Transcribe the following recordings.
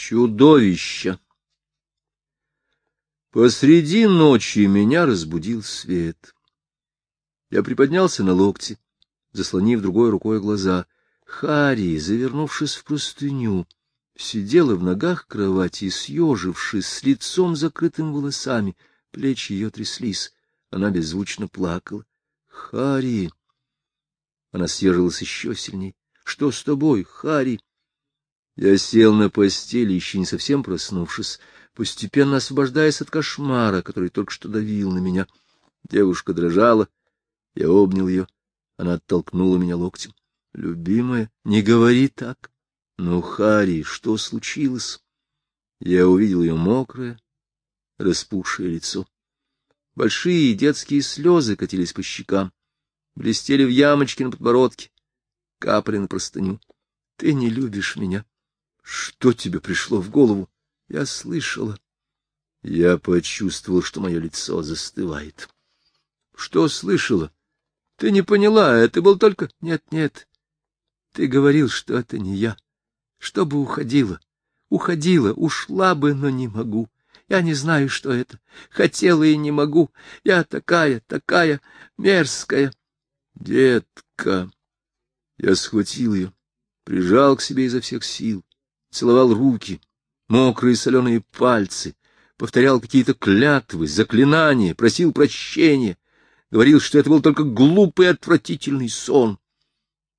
Чудовище! Посреди ночи меня разбудил свет. Я приподнялся на локти, заслонив другой рукой глаза. Хари, завернувшись в простыню, сидела в ногах кровати, съежившись, с лицом закрытым волосами. Плечи ее тряслись. Она беззвучно плакала. — Хари! Она съежилась еще сильней. — Что с тобой, Хари? Я сел на постели, еще не совсем проснувшись, постепенно освобождаясь от кошмара, который только что давил на меня. Девушка дрожала. Я обнял ее. Она оттолкнула меня локтем. — Любимая, не говори так. — Ну, Хари, что случилось? Я увидел ее мокрое, распухшее лицо. Большие детские слезы катились по щекам, блестели в ямочке на подбородке, капали на простыню. — Ты не любишь меня. Что тебе пришло в голову? Я слышала. Я почувствовал, что мое лицо застывает. Что слышала? Ты не поняла, это был только... Нет, нет. Ты говорил, что это не я. Чтобы уходила. Уходила, ушла бы, но не могу. Я не знаю, что это. Хотела и не могу. Я такая, такая мерзкая. Детка. Я схватил ее, прижал к себе изо всех сил целовал руки, мокрые соленые пальцы, повторял какие-то клятвы, заклинания, просил прощения, говорил, что это был только глупый отвратительный сон.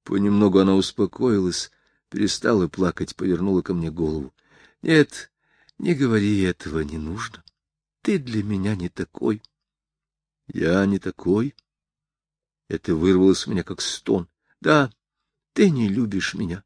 Понемногу она успокоилась, перестала плакать, повернула ко мне голову. — Нет, не говори этого, не нужно. Ты для меня не такой. — Я не такой? Это вырвалось у меня как стон. — Да, ты не любишь меня.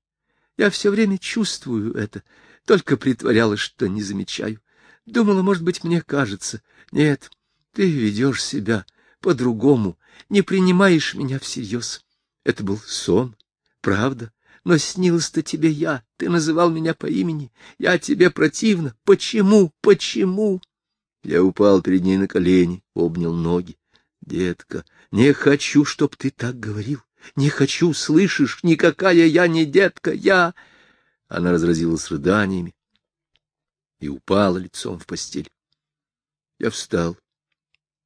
Я все время чувствую это, только притворялась, что не замечаю. Думала, может быть, мне кажется. Нет, ты ведешь себя по-другому, не принимаешь меня всерьез. Это был сон, правда, но снилась-то тебе я, ты называл меня по имени, я тебе противно. Почему, почему? Я упал перед ней на колени, обнял ноги. Детка, не хочу, чтоб ты так говорил. Не хочу, слышишь, никакая я не детка, я... Она разразилась рыданиями и упала лицом в постель. Я встал.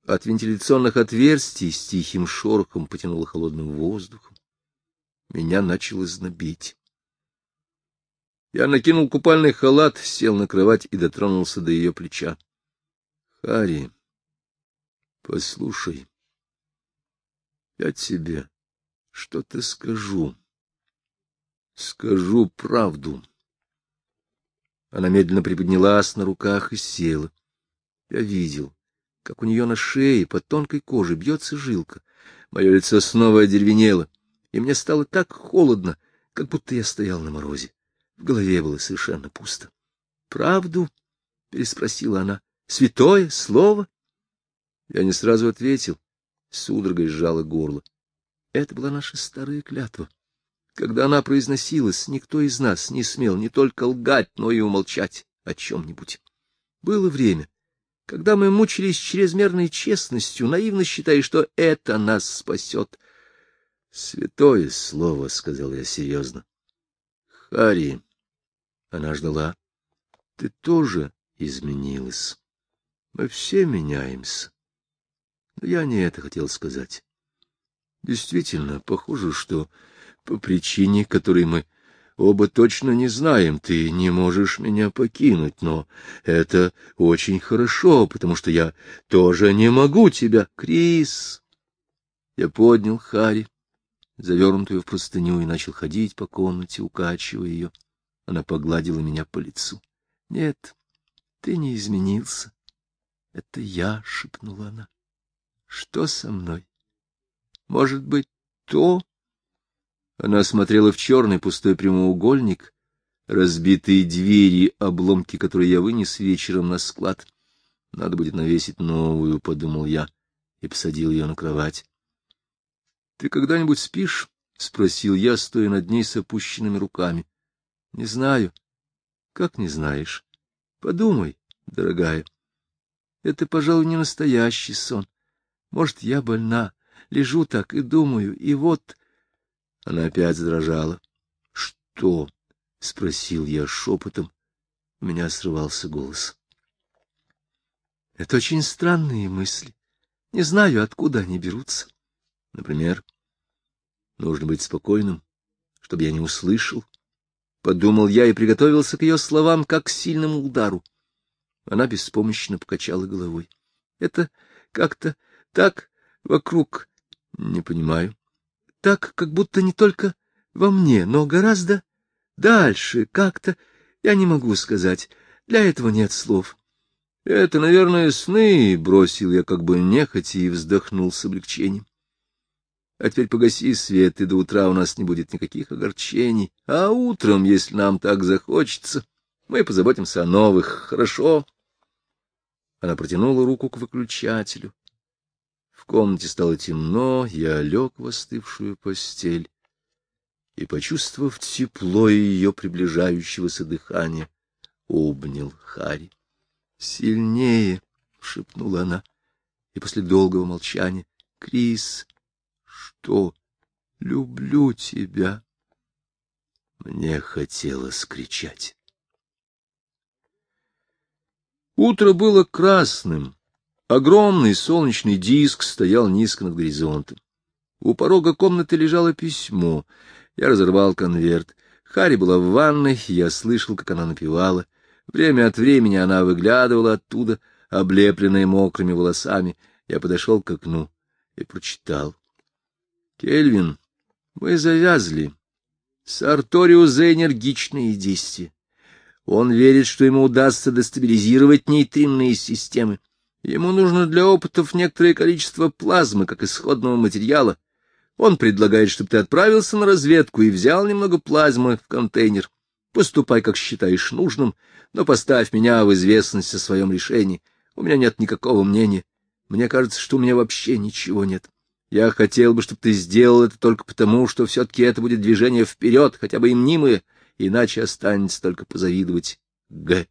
От вентиляционных отверстий с тихим шорохом потянуло холодным воздухом. Меня начало знобить. Я накинул купальный халат, сел на кровать и дотронулся до ее плеча. — Харри, послушай, я тебе что-то скажу. Скажу правду. Она медленно приподнялась на руках и села. Я видел, как у нее на шее под тонкой кожей бьется жилка. Мое лицо снова одеревенело, и мне стало так холодно, как будто я стоял на морозе. В голове было совершенно пусто. — Правду? — переспросила она. — Святое слово? Я не сразу ответил. Судорогой сжала горло. Это была наша старая клятва. Когда она произносилась, никто из нас не смел не только лгать, но и умолчать о чем-нибудь. Было время, когда мы мучились чрезмерной честностью, наивно считая, что это нас спасет. — Святое слово, — сказал я серьезно. — Хари, она ждала, — ты тоже изменилась. Мы все меняемся. Но я не это хотел сказать. Действительно, похоже, что по причине, которой мы оба точно не знаем, ты не можешь меня покинуть, но это очень хорошо, потому что я тоже не могу тебя, Крис. Я поднял Хари, завернутую в простыню, и начал ходить по комнате, укачивая ее. Она погладила меня по лицу. — Нет, ты не изменился. — Это я, — шепнула она. — Что со мной? Может быть, то... Она смотрела в черный пустой прямоугольник, разбитые двери, обломки, которые я вынес вечером на склад. Надо будет навесить новую, — подумал я, и посадил ее на кровать. — Ты когда-нибудь спишь? — спросил я, стоя над ней с опущенными руками. — Не знаю. — Как не знаешь? — Подумай, дорогая. Это, пожалуй, не настоящий сон. Может, я больна. Лежу так и думаю, и вот... Она опять задрожала. — Что? — спросил я шепотом, у меня срывался голос. Это очень странные мысли. Не знаю, откуда они берутся. Например, нужно быть спокойным, чтобы я не услышал. Подумал я и приготовился к ее словам, как к сильному удару. Она беспомощно покачала головой. Это как-то так вокруг. Не понимаю. Так, как будто не только во мне, но гораздо дальше, как-то, я не могу сказать. Для этого нет слов. Это, наверное, сны, — бросил я как бы нехотя и вздохнул с облегчением. А теперь погаси свет, и до утра у нас не будет никаких огорчений. А утром, если нам так захочется, мы позаботимся о новых, хорошо? Она протянула руку к выключателю. В комнате стало темно, я лег в остывшую постель и, почувствовав тепло ее приближающегося дыхания, обнял Хари. — Сильнее! — шепнула она, и после долгого молчания. — Крис, что? Люблю тебя! Мне хотелось кричать. Утро было красным. Огромный солнечный диск стоял низко над горизонтом. У порога комнаты лежало письмо. Я разорвал конверт. Хари была в ванной, я слышал, как она напевала. Время от времени она выглядывала оттуда, облепленная мокрыми волосами. Я подошел к окну и прочитал. — Кельвин, мы завязли. Сарториус за энергичные действия. Он верит, что ему удастся дестабилизировать нейтринные системы. Ему нужно для опытов некоторое количество плазмы, как исходного материала. Он предлагает, чтобы ты отправился на разведку и взял немного плазмы в контейнер. Поступай, как считаешь нужным, но поставь меня в известность о своем решении. У меня нет никакого мнения. Мне кажется, что у меня вообще ничего нет. Я хотел бы, чтобы ты сделал это только потому, что все-таки это будет движение вперед, хотя бы и мнимое, иначе останется только позавидовать. Г.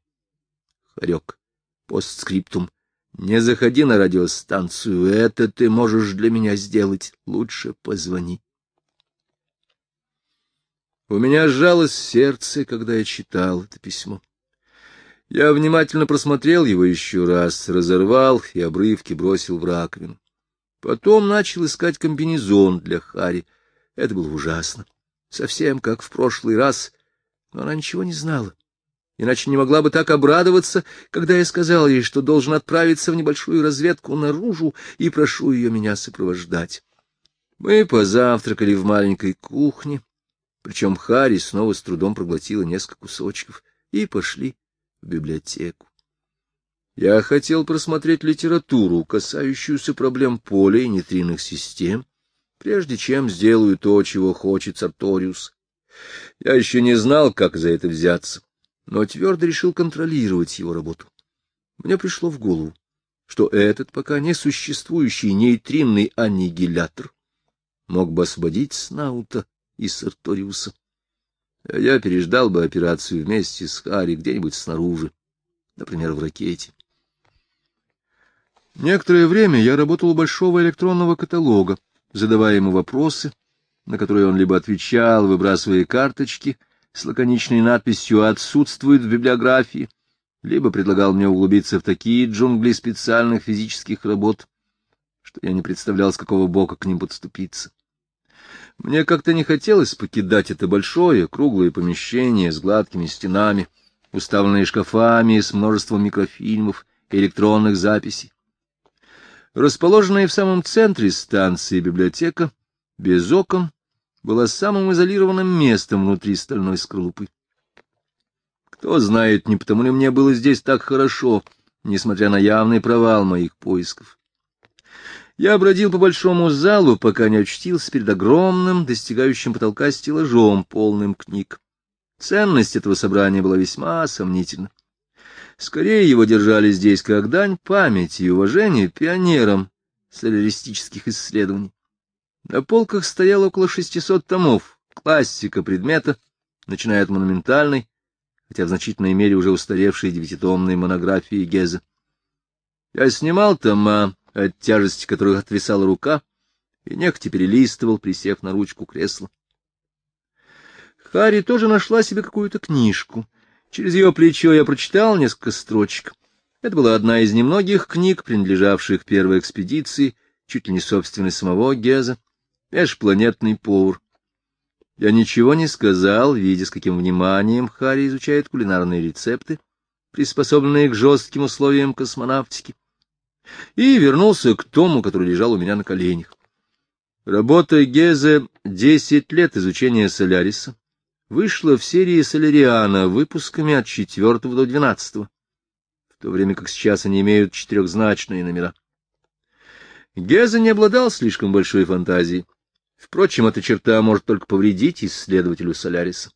Хорек. Постскриптум. Не заходи на радиостанцию, это ты можешь для меня сделать. Лучше позвони. У меня сжалось сердце, когда я читал это письмо. Я внимательно просмотрел его еще раз, разорвал и обрывки бросил в раковину. Потом начал искать комбинезон для Хари. Это было ужасно. Совсем как в прошлый раз, но она ничего не знала. Иначе не могла бы так обрадоваться, когда я сказал ей, что должен отправиться в небольшую разведку наружу и прошу ее меня сопровождать. Мы позавтракали в маленькой кухне, причем Харри снова с трудом проглотила несколько кусочков, и пошли в библиотеку. Я хотел просмотреть литературу, касающуюся проблем поля и нейтринных систем, прежде чем сделаю то, чего хочет Сарториус. Я еще не знал, как за это взяться, но твердо решил контролировать его работу. Мне пришло в голову, что этот пока не существующий нейтринный аннигилятор мог бы освободить Снаута и Сарториуса. А я переждал бы операцию вместе с Харри где-нибудь снаружи, например, в ракете. Некоторое время я работал у большого электронного каталога, задавая ему вопросы, на которые он либо отвечал, выбрасывая карточки с лаконичной надписью «Отсутствует в библиографии», либо предлагал мне углубиться в такие джунгли специальных физических работ, что я не представлял, с какого бока к ним подступиться. Мне как-то не хотелось покидать это большое, круглое помещение с гладкими стенами, уставленное шкафами с множеством микрофильмов и электронных записей. Расположенная в самом центре станции библиотека, без окон, была самым изолированным местом внутри стальной скорлупы. Кто знает, не потому ли мне было здесь так хорошо, несмотря на явный провал моих поисков. Я бродил по большому залу, пока не очутился перед огромным, достигающим потолка стеллажом, полным книг. Ценность этого собрания была весьма сомнительна. Скорее его держали здесь как дань памяти и уважения пионерам соляристических исследований. На полках стояло около шестисот томов, классика предмета, начиная от монументальной, хотя в значительной мере уже устаревшей девятитомной монографии Геза. Я снимал тома, от тяжести которых отвисала рука, и нехотя перелистывал, присев на ручку кресла. Харри тоже нашла себе какую-то книжку. Через ее плечо я прочитал несколько строчек. Это была одна из немногих книг, принадлежавших первой экспедиции, чуть ли не собственной самого Геза, межпланетный повар. Я ничего не сказал, видя, с каким вниманием Харри изучает кулинарные рецепты, приспособленные к жестким условиям космонавтики, и вернулся к тому, который лежал у меня на коленях. Работа Гезе «Десять лет изучения Соляриса» вышла в серии Соляриана выпусками от четвертого до двенадцатого, в то время как сейчас они имеют четырехзначные номера. Гезе не обладал слишком большой фантазией. Впрочем, эта черта может только повредить исследователю Соляриса.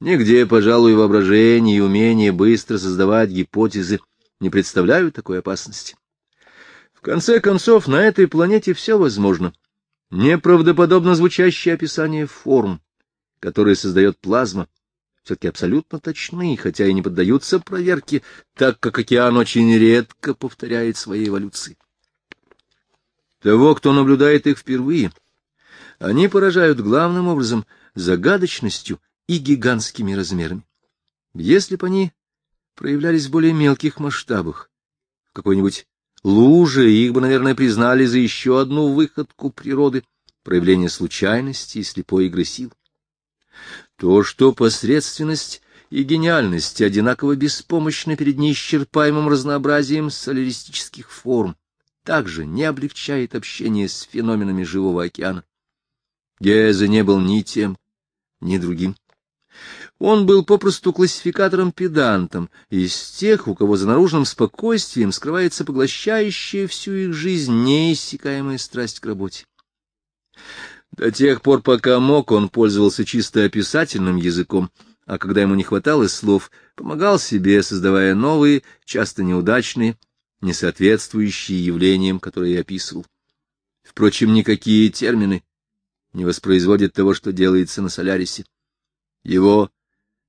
Нигде, пожалуй, воображение и умение быстро создавать гипотезы не представляют такой опасности. В конце концов, на этой планете все возможно. Неправдоподобно звучащее описание форм, которые создает плазма, все-таки абсолютно точны, хотя и не поддаются проверке, так как океан очень редко повторяет свои эволюции. Того, кто наблюдает их впервые, они поражают главным образом загадочностью и гигантскими размерами. Если бы они проявлялись в более мелких масштабах, в какой-нибудь луже, их бы, наверное, признали за еще одну выходку природы, проявление случайности и слепой игры сил. То, что посредственность и гениальность одинаково беспомощны перед неисчерпаемым разнообразием соляристических форм, также не облегчает общение с феноменами живого океана. Гезе не был ни тем, ни другим. Он был попросту классификатором-педантом, из тех, у кого за наружным спокойствием скрывается поглощающая всю их жизнь неиссякаемая страсть к работе. До тех пор, пока мог, он пользовался чисто описательным языком, а когда ему не хватало слов, помогал себе, создавая новые, часто неудачные, не соответствующие явлениям, которые описывал. Впрочем, никакие термины не воспроизводят того, что делается на Солярисе. Его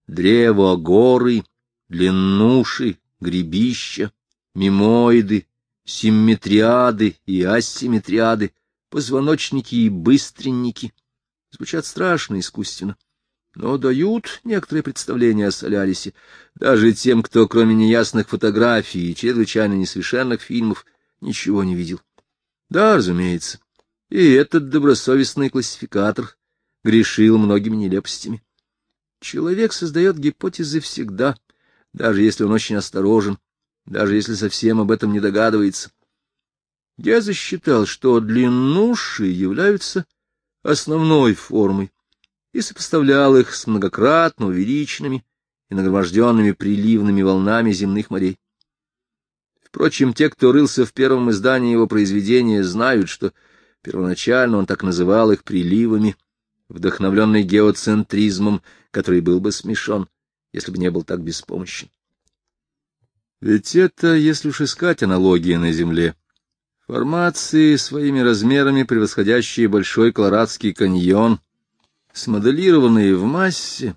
древо, горы, длиннуши, гребища, мимоиды, симметриады и асимметриады, позвоночники и быстренники звучат страшно искусственно, но дают некоторые представления о Солярисе, даже тем, кто, кроме неясных фотографий и чрезвычайно несовершенных фильмов, ничего не видел. Да, разумеется, и этот добросовестный классификатор грешил многими нелепостями. Человек создает гипотезы всегда, даже если он очень осторожен, даже если совсем об этом не догадывается. Я засчитал, что длиннуши являются основной формой, и сопоставлял их с многократно увеличенными и нагроможденными приливными волнами земных морей. Впрочем, те, кто рылся в первом издании его произведения, знают, что первоначально он так называл их приливами, вдохновленный геоцентризмом, который был бы смешон, если бы не был так беспомощен. Ведь это, если уж искать аналогии на Земле, формации, своими размерами превосходящие Большой Колорадский каньон, смоделированные в массе,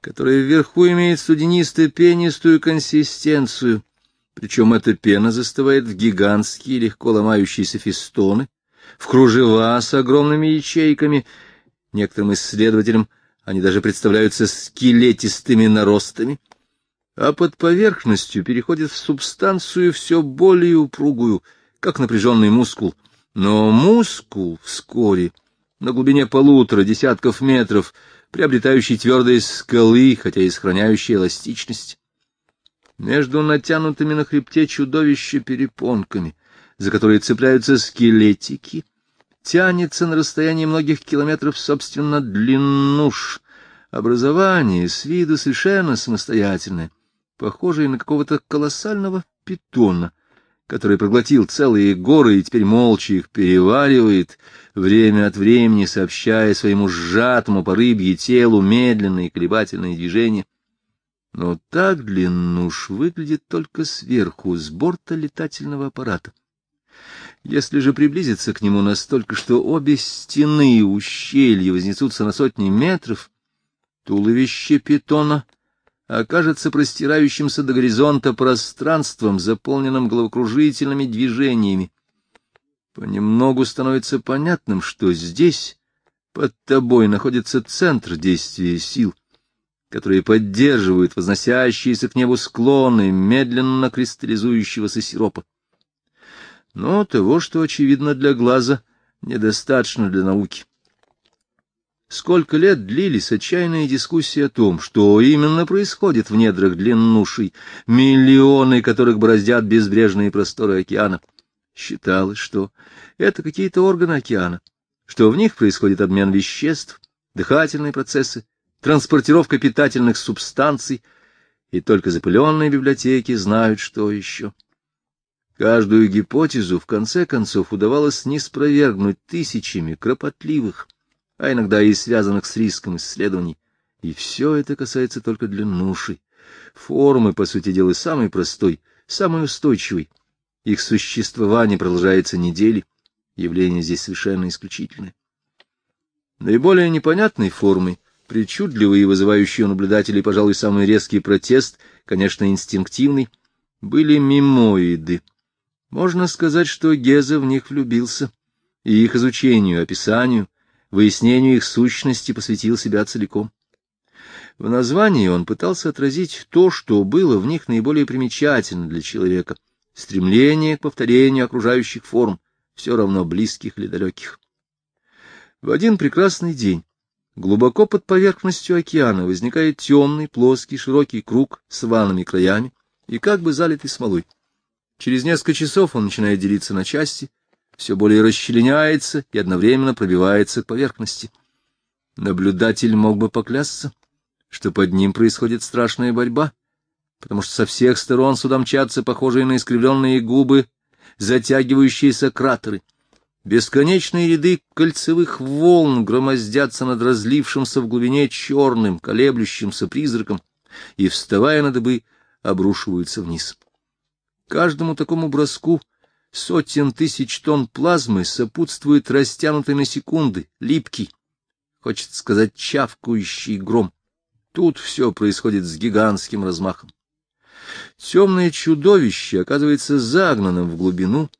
которая вверху имеет студенисто-пенистую консистенцию, причем эта пена застывает в гигантские легко ломающиеся фестоны, в кружева с огромными ячейками. Некоторым исследователям они даже представляются скелетистыми наростами, а под поверхностью переходят в субстанцию все более упругую, как напряженный мускул. Но мускул вскоре, на глубине полутора десятков метров, приобретающий твердые скалы, хотя и сохраняющий эластичность. Между натянутыми на хребте чудовища перепонками, за которые цепляются скелетики, тянется на расстоянии многих километров, собственно, длиннуш. Образование с виду совершенно самостоятельное, похожее на какого-то колоссального питона, который проглотил целые горы и теперь молча их переваривает, время от времени сообщая своему сжатому по рыбье телу медленные колебательные движения. Но так длиннуш выглядит только сверху, с борта летательного аппарата. Если же приблизиться к нему настолько, что обе стены ущелья вознесутся на сотни метров, туловище питона окажется простирающимся до горизонта пространством, заполненным головокружительными движениями. Понемногу становится понятным, что здесь, под тобой, находится центр действия сил, которые поддерживают возносящиеся к небу склоны медленно кристаллизующегося сиропа. Но того, что очевидно для глаза, недостаточно для науки. Сколько лет длились отчаянные дискуссии о том, что именно происходит в недрах длиннушей, миллионы которых бороздят безбрежные просторы океана. Считалось, что это какие-то органы океана, что в них происходит обмен веществ, дыхательные процессы, транспортировка питательных субстанций, и только запыленные библиотеки знают, что еще. Каждую гипотезу, в конце концов, удавалось не спровергнуть тысячами кропотливых, а иногда и связанных с риском исследований. И все это касается только длиннушей. Формы, по сути дела, самой простой, самой устойчивой. Их существование продолжается недели, явление здесь совершенно исключительное. Наиболее непонятной формой, причудливый и вызывающий у наблюдателей, пожалуй, самый резкий протест, конечно, инстинктивный, были мимоиды. Можно сказать, что Гезе в них влюбился, и их изучению, описанию, выяснению их сущности посвятил себя целиком. В названии он пытался отразить то, что было в них наиболее примечательно для человека — стремление к повторению окружающих форм, все равно близких или далеких. В один прекрасный день глубоко под поверхностью океана возникает темный, плоский, широкий круг с ванными краями и как бы залитый смолой. Через несколько часов он начинает делиться на части — все более расчленяется и одновременно пробивается к поверхности. Наблюдатель мог бы поклясться, что под ним происходит страшная борьба, потому что со всех сторон сюда мчатся похожие на искривленные губы, затягивающиеся кратеры. Бесконечные ряды кольцевых волн громоздятся над разлившимся в глубине черным, колеблющимся призраком, и, вставая на дыбы, обрушиваются вниз. Каждому такому броску сотен тысяч тонн плазмы сопутствует растянутый на секунды, липкий, хочется сказать, чавкающий гром. Тут все происходит с гигантским размахом. Темное чудовище оказывается загнанным в глубину,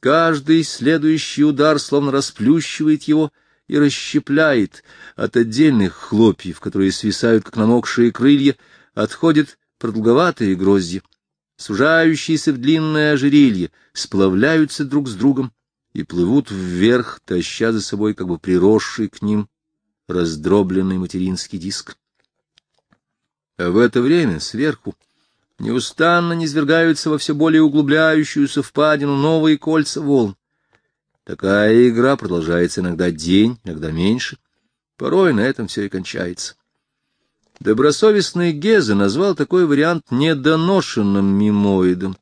каждый следующий удар словно расплющивает его и расщепляет от отдельных хлопьев, которые свисают, как намокшие крылья, отходят продолговатые гроздья сужающиеся в длинное ожерелье, сплавляются друг с другом и плывут вверх, таща за собой как бы приросший к ним раздробленный материнский диск. А в это время сверху неустанно низвергаются во все более углубляющуюся впадину новые кольца волн. Такая игра продолжается иногда день, иногда меньше. Порой на этом все и кончается. Добросовестный Гезе назвал такой вариант недоношенным мимоидом,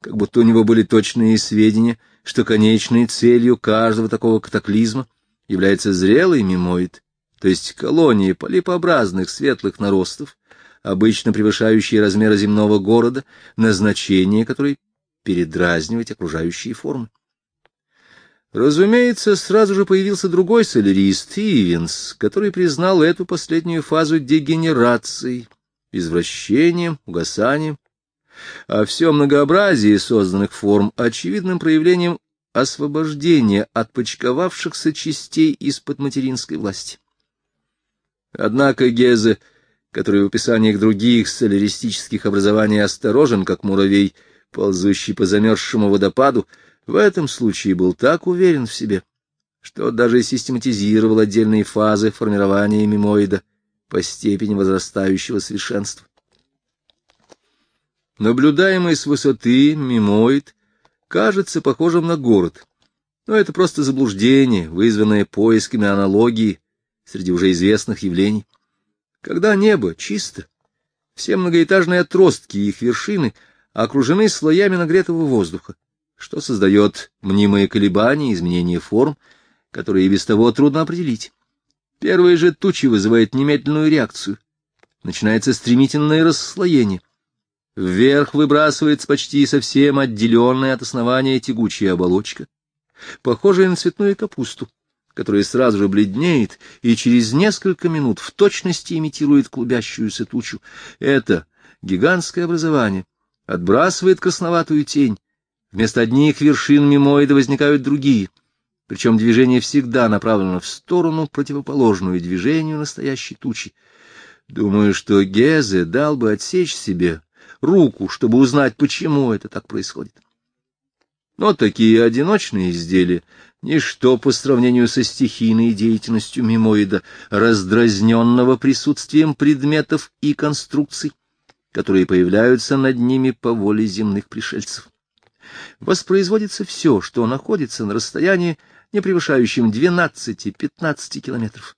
как будто у него были точные сведения, что конечной целью каждого такого катаклизма является зрелый мимоид, то есть колония полипообразных светлых наростов, обычно превышающие размеры земного города, назначение которой — передразнивать окружающие формы. Разумеется, сразу же появился другой солярист, Ивенс, который признал эту последнюю фазу дегенерацией, извращением, угасанием, а все многообразие созданных форм очевидным проявлением освобождения от почковавшихся частей из-под материнской власти. Однако Гезе, который в описаниях других соляристических образований осторожен, как муравей, ползущий по замерзшему водопаду, в этом случае был так уверен в себе, что даже систематизировал отдельные фазы формирования мимоида по степени возрастающего совершенства. Наблюдаемый с высоты мимоид кажется похожим на город, но это просто заблуждение, вызванное поисками аналогии среди уже известных явлений. Когда небо чисто, все многоэтажные отростки и их вершины окружены слоями нагретого воздуха, что создает мнимые колебания, изменения форм, которые и без того трудно определить. Первые же тучи вызывают немедленную реакцию. Начинается стремительное расслоение. Вверх выбрасывается почти совсем отделенная от основания тягучая оболочка, похожая на цветную капусту, которая сразу же бледнеет и через несколько минут в точности имитирует клубящуюся тучу. Это гигантское образование отбрасывает красноватую тень, Вместо одних вершин мимоида возникают другие, причем движение всегда направлено в сторону, противоположную движению настоящей тучи. Думаю, что Гезе дал бы отсечь себе руку, чтобы узнать, почему это так происходит. Но такие одиночные изделия — ничто по сравнению со стихийной деятельностью мимоида, раздразненного присутствием предметов и конструкций, которые появляются над ними по воле земных пришельцев. Воспроизводится все, что находится на расстоянии, не превышающем 12-15 километров.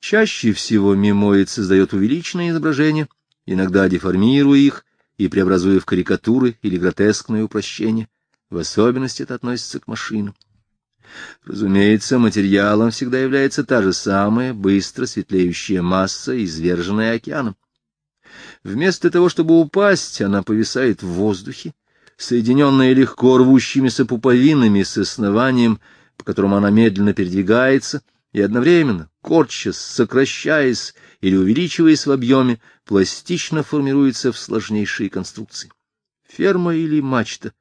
Чаще всего мимоид создает увеличенные изображения, иногда деформируя их и преобразуя в карикатуры или гротескное упрощение. В особенности это относится к машинам. Разумеется, материалом всегда является та же самая быстро светлеющая масса, изверженная океаном. Вместо того, чтобы упасть, она повисает в воздухе, соединенная легко рвущимися пуповинами с основанием, по которому она медленно передвигается, и одновременно, корчась, сокращаясь или увеличиваясь в объеме, пластично формируется в сложнейшие конструкции. Ферма или мачта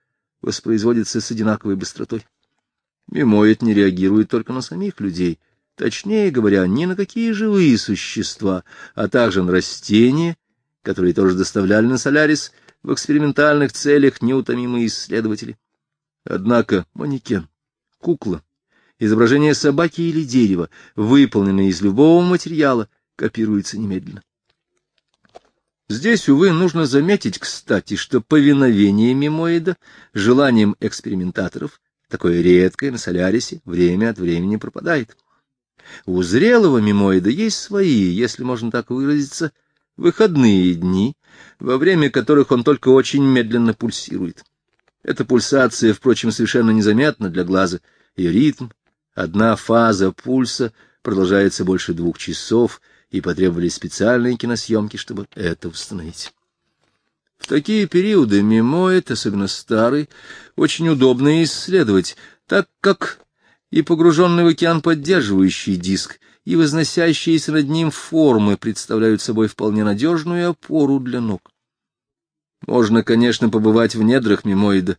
воспроизводится с одинаковой быстротой. Мимоид не реагирует только на самих людей, точнее говоря, ни на какие живые существа, а также на растения, которые тоже доставляли на Солярис в экспериментальных целях неутомимые исследователи. Однако манекен, кукла, изображение собаки или дерева, выполненное из любого материала, копируется немедленно. Здесь, увы, нужно заметить, кстати, что повиновение мимоида желанием экспериментаторов, такое редкое на Солярисе, время от времени пропадает. У зрелого мимоида есть свои, если можно так выразиться, выходные дни, во время которых он только очень медленно пульсирует. Эта пульсация, впрочем, совершенно незаметна для глаза. Ее ритм, одна фаза пульса продолжается больше двух часов, и потребовались специальные киносъемки, чтобы это установить. В такие периоды мимоид, особенно старый, очень удобно исследовать, так как и погруженный в океан поддерживающий диск, и возносящиеся над ним формы представляют собой вполне надежную опору для ног. Можно, конечно, побывать в недрах мимоида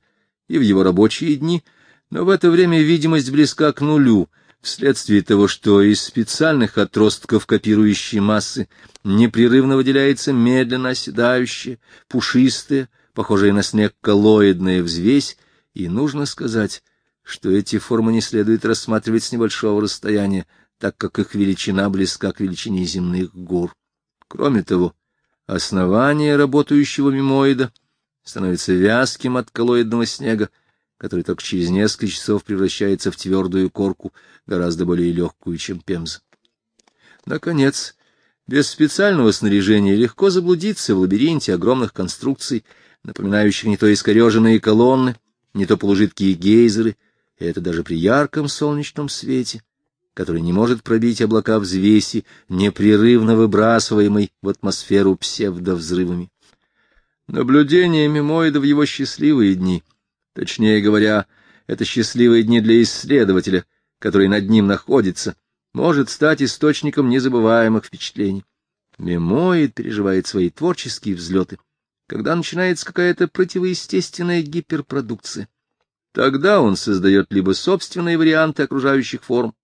и в его рабочие дни, но в это время видимость близка к нулю, вследствие того, что из специальных отростков копирующей массы непрерывно выделяется медленно оседающая, пушистая, похожая на снег коллоидная взвесь, и нужно сказать, что эти формы не следует рассматривать с небольшого расстояния, так как их величина близка к величине земных гор. Кроме того, основание работающего мимоида становится вязким от коллоидного снега, который только через несколько часов превращается в твердую корку, гораздо более легкую, чем пемза. Наконец, без специального снаряжения легко заблудиться в лабиринте огромных конструкций, напоминающих не то искореженные колонны, не то полужидкие гейзеры, и это даже при ярком солнечном свете который не может пробить облака взвеси, непрерывно выбрасываемой в атмосферу псевдовзрывами. Наблюдение мимоида в его счастливые дни, точнее говоря, это счастливые дни для исследователя, который над ним находится, может стать источником незабываемых впечатлений. Мимоид переживает свои творческие взлеты, когда начинается какая-то противоестественная гиперпродукция. Тогда он создает либо собственные варианты окружающих форм,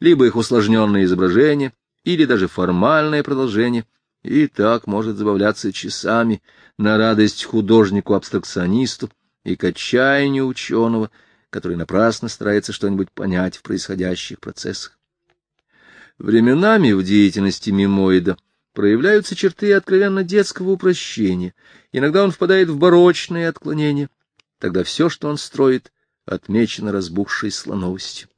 либо их усложненное изображение, или даже формальное продолжение, и так может забавляться часами на радость художнику-абстракционисту и к отчаянию ученого, который напрасно старается что-нибудь понять в происходящих процессах. Временами в деятельности мимоида проявляются черты откровенно детского упрощения, иногда он впадает в барочные отклонения, тогда все, что он строит, отмечено разбухшей слоновостью.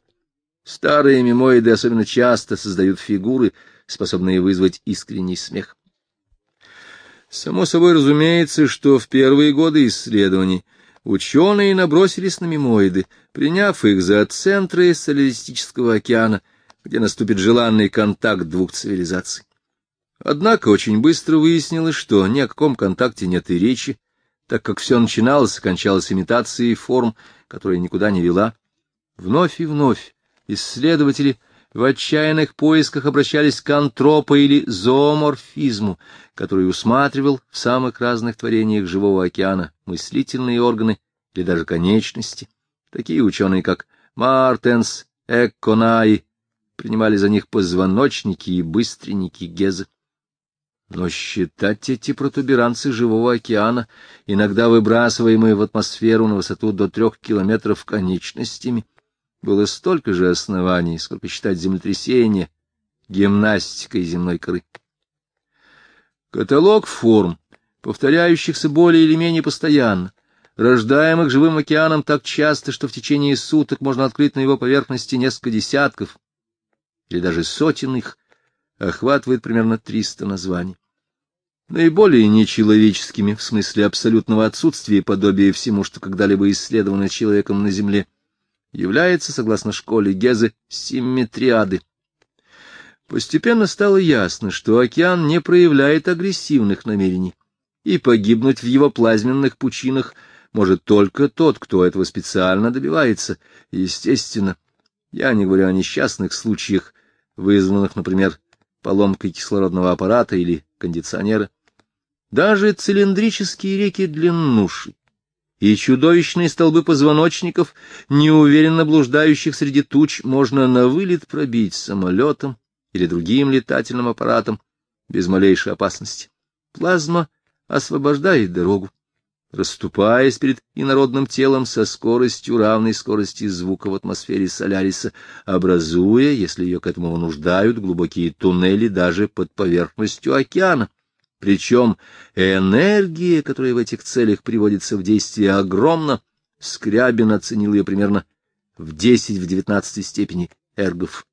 Старые мимоиды особенно часто создают фигуры, способные вызвать искренний смех. Само собой разумеется, что в первые годы исследований ученые набросились на мимоиды, приняв их за центры Соляристического океана, где наступит желанный контакт двух цивилизаций. Однако очень быстро выяснилось, что ни о каком контакте нет и речи, так как все начиналось и кончалось имитацией форм, которая никуда не вела. Вновь и вновь Исследователи в отчаянных поисках обращались к антропо- или зооморфизму, который усматривал в самых разных творениях живого океана мыслительные органы или даже конечности. Такие ученые, как Мартенс, Экконай, принимали за них позвоночники и быстренники Геза. Но считать эти протуберанцы живого океана, иногда выбрасываемые в атмосферу на высоту до трех километров конечностями, было столько же оснований, сколько считать землетрясение гимнастикой земной коры. Каталог форм, повторяющихся более или менее постоянно, рождаемых живым океаном так часто, что в течение суток можно открыть на его поверхности несколько десятков или даже сотен их, охватывает примерно 300 названий. Наиболее нечеловеческими, в смысле абсолютного отсутствия подобия всему, что когда-либо исследовано человеком на Земле, является, согласно школе Гезе, симметриады. Постепенно стало ясно, что океан не проявляет агрессивных намерений, и погибнуть в его плазменных пучинах может только тот, кто этого специально добивается. Естественно, я не говорю о несчастных случаях, вызванных, например, поломкой кислородного аппарата или кондиционера. Даже цилиндрические реки длиннуши и чудовищные столбы позвоночников, неуверенно блуждающих среди туч, можно на вылет пробить самолетом или другим летательным аппаратом без малейшей опасности. Плазма освобождает дорогу, расступаясь перед инородным телом со скоростью, равной скорости звука в атмосфере Соляриса, образуя, если ее к этому вынуждают, глубокие туннели даже под поверхностью океана. Причем энергия, которая в этих целях приводится в действие, огромна. Скрябин оценил ее примерно в 10 в 19 степени эргов.